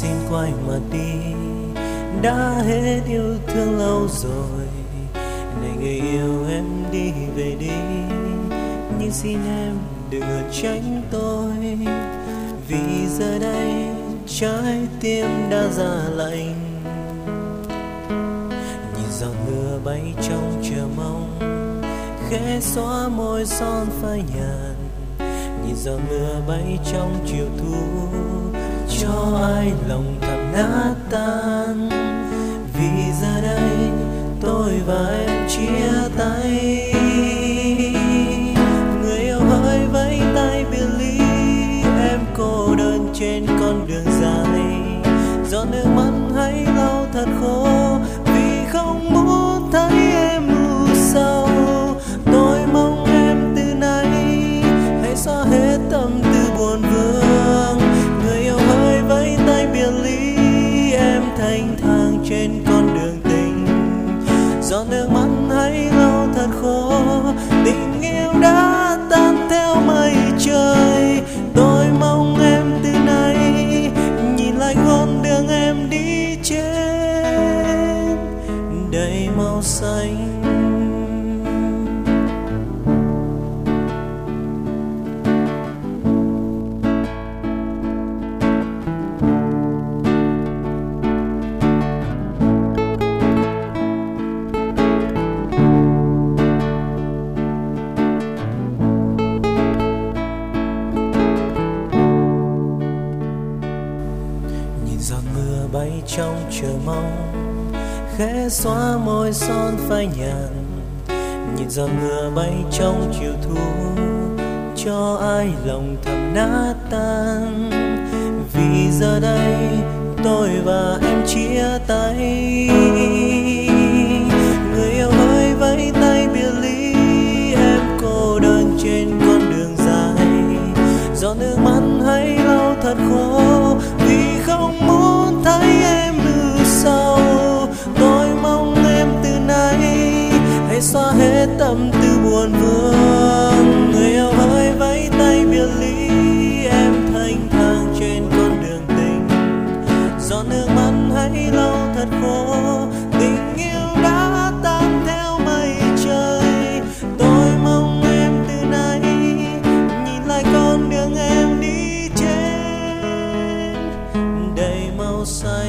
xin quay mặt đi. Đã hết yêu thương lâu rồi, này người yêu em đi về đi. Nhưng xin em đừng tránh tôi, vì giờ đây trái tim đã ra lạnh. Nhìn giọt mưa bay trong chờ mong, khẽ xóa môi son phai nhạt. Nhìn giọt mưa bay trong chiều thu cho ai lòng thầm nát tan. Vì giờ đây tôi và em chia tay. Người yêu hỡi vẫy tay biệt ly, em cô đơn trên con đường dài. Giọt nước mắt hãy lau thật khô, vì không muốn thấy thấy hãy thật khó tình yêu đã tan theo mây trời. Tôi mong em từ nay nhìn lại con đường em đi trên. Đầy màu xanh giọt mưa bay trong chờ mong, khẽ xóa môi son phai nhạt. Nhìn giọt mưa bay trong chiều thu, cho ai lòng thầm nát tan. Vì giờ đây tôi và em chia tay. Người yêu ơi, vẫy tay biệt ly, em cô đơn trên con đường dài. Giọt nước mắt hãy lau thật khô bấy lâu thật khổ. Tình yêu đã tan theo mây trời. Tôi mong em từ nay nhìn lại con đường em đi trên. Đầy màu xanh